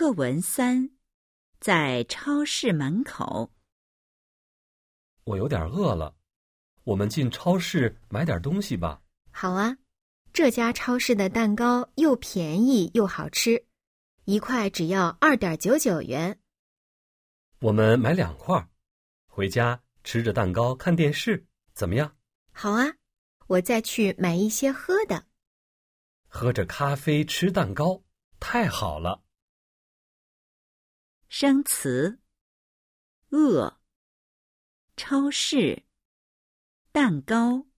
课文三，在超市门口。我有点饿了，我们进超市买点东西吧。好啊，这家超市的蛋糕又便宜又好吃，一块只要二点九九元。我们买两块，回家吃着蛋糕看电视，怎么样？好啊，我再去买一些喝的。喝着咖啡吃蛋糕，太好了。生词：饿、超市、蛋糕。